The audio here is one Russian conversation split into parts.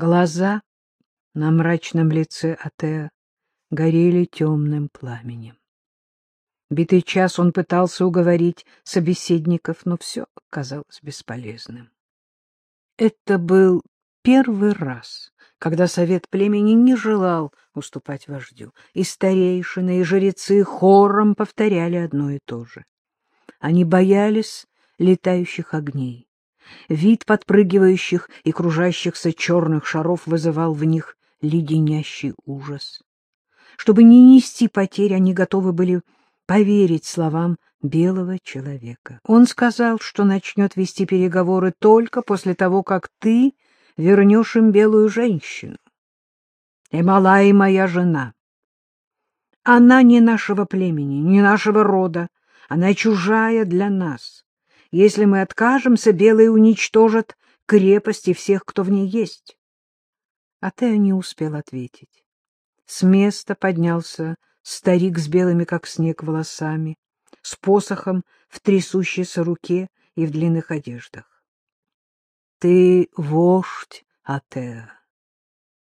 Глаза на мрачном лице Атеа горели темным пламенем. Битый час он пытался уговорить собеседников, но все казалось бесполезным. Это был первый раз, когда совет племени не желал уступать вождю, и старейшины, и жрецы хором повторяли одно и то же. Они боялись летающих огней. Вид подпрыгивающих и кружащихся черных шаров вызывал в них леденящий ужас. Чтобы не нести потерь, они готовы были поверить словам белого человека. Он сказал, что начнет вести переговоры только после того, как ты вернешь им белую женщину. Эмалай моя жена. Она не нашего племени, не нашего рода, она чужая для нас. Если мы откажемся, белые уничтожат крепость и всех, кто в ней есть. А Тео не успел ответить. С места поднялся старик с белыми, как снег, волосами, с посохом в трясущейся руке и в длинных одеждах. — Ты вождь, Атеа,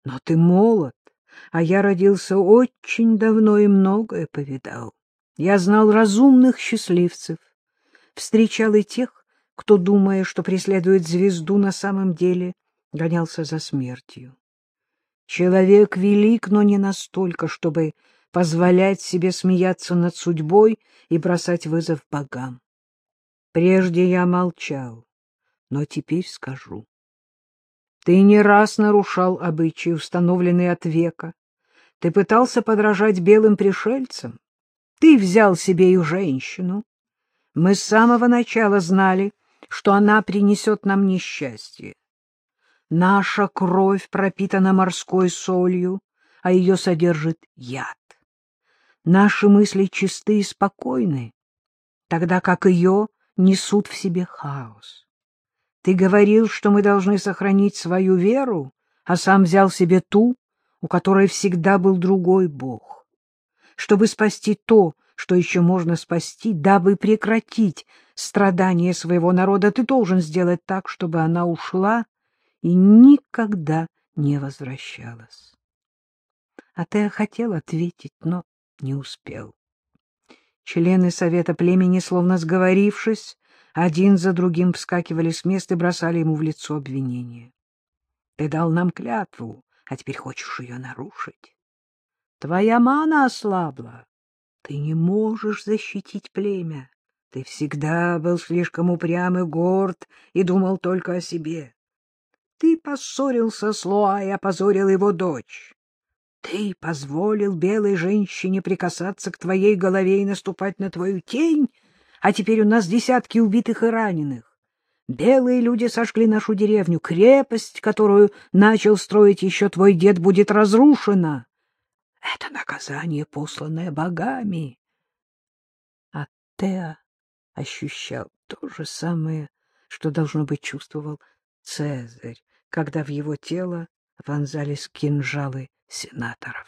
но ты молод, а я родился очень давно и многое повидал. Я знал разумных счастливцев, встречал и тех, кто, думая, что преследует звезду, на самом деле гонялся за смертью. Человек велик, но не настолько, чтобы позволять себе смеяться над судьбой и бросать вызов богам. Прежде я молчал, но теперь скажу. Ты не раз нарушал обычаи, установленные от века. Ты пытался подражать белым пришельцам. Ты взял себе их женщину, мы с самого начала знали, что она принесет нам несчастье. Наша кровь пропитана морской солью, а ее содержит яд. Наши мысли чисты и спокойны, тогда как ее несут в себе хаос. Ты говорил, что мы должны сохранить свою веру, а сам взял себе ту, у которой всегда был другой Бог. Чтобы спасти то, что еще можно спасти, дабы прекратить страдания своего народа, ты должен сделать так, чтобы она ушла и никогда не возвращалась. А ты хотел ответить, но не успел. Члены совета племени, словно сговорившись, один за другим вскакивали с места и бросали ему в лицо обвинения. Ты дал нам клятву, а теперь хочешь ее нарушить. Твоя мана ослабла, ты не можешь защитить племя. Ты всегда был слишком упрям и горд и думал только о себе. Ты поссорился с Луа и опозорил его дочь. Ты позволил белой женщине прикасаться к твоей голове и наступать на твою тень, а теперь у нас десятки убитых и раненых. Белые люди сожгли нашу деревню. Крепость, которую начал строить еще твой дед, будет разрушена. Это наказание, посланное богами. А Теа ощущал то же самое, что, должно быть, чувствовал Цезарь, когда в его тело вонзались кинжалы сенаторов.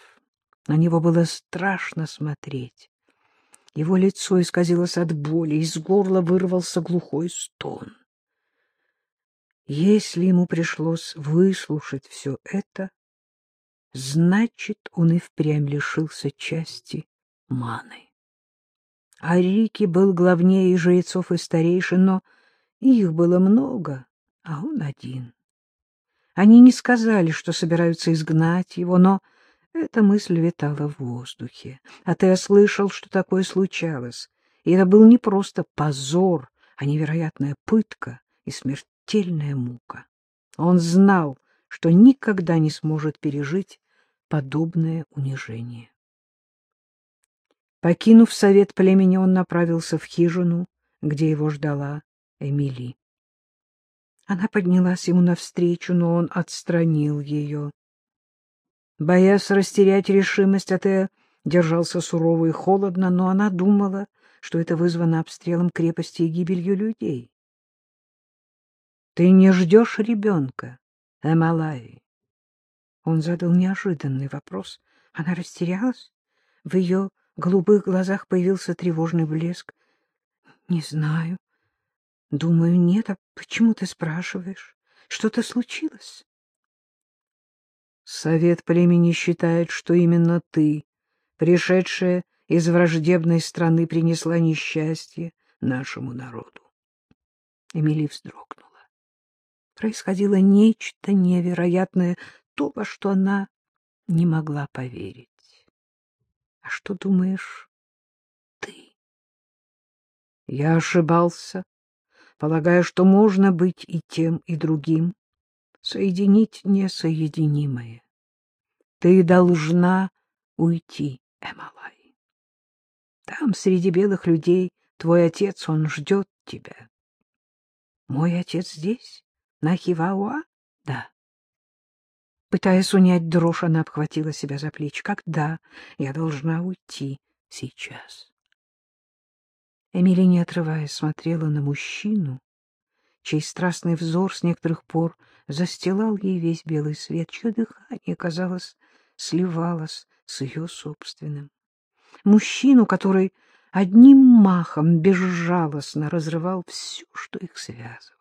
На него было страшно смотреть. Его лицо исказилось от боли, из горла вырвался глухой стон. Если ему пришлось выслушать все это, Значит, он и впрямь лишился части маны. Арики был главнее жрецов, и старейшин, но их было много, а он один. Они не сказали, что собираются изгнать его, но эта мысль витала в воздухе. А ты слышал, что такое случалось, и это был не просто позор, а невероятная пытка и смертельная мука. Он знал, что никогда не сможет пережить подобное унижение. Покинув совет племени, он направился в хижину, где его ждала Эмили. Она поднялась ему навстречу, но он отстранил ее. Боясь растерять решимость, Атеа держался сурово и холодно, но она думала, что это вызвано обстрелом крепости и гибелью людей. — Ты не ждешь ребенка, Эмалай? Он задал неожиданный вопрос. Она растерялась. В ее голубых глазах появился тревожный блеск. — Не знаю. Думаю, нет. А почему ты спрашиваешь? Что-то случилось? Совет племени считает, что именно ты, пришедшая из враждебной страны, принесла несчастье нашему народу. Эмили вздрогнула. Происходило нечто невероятное, то, во что она не могла поверить. — А что думаешь ты? Я ошибался, полагая, что можно быть и тем, и другим, соединить несоединимое. Ты должна уйти, Эмалай. Там, среди белых людей, твой отец, он ждет тебя. Мой отец здесь, на Хивауа? Да. Пытаясь унять дрожь, она обхватила себя за плечи. Когда я должна уйти? Сейчас. Эмили, не отрываясь, смотрела на мужчину, чей страстный взор с некоторых пор застилал ей весь белый свет, чье дыхание, казалось, сливалось с ее собственным. Мужчину, который одним махом безжалостно разрывал все, что их связывало.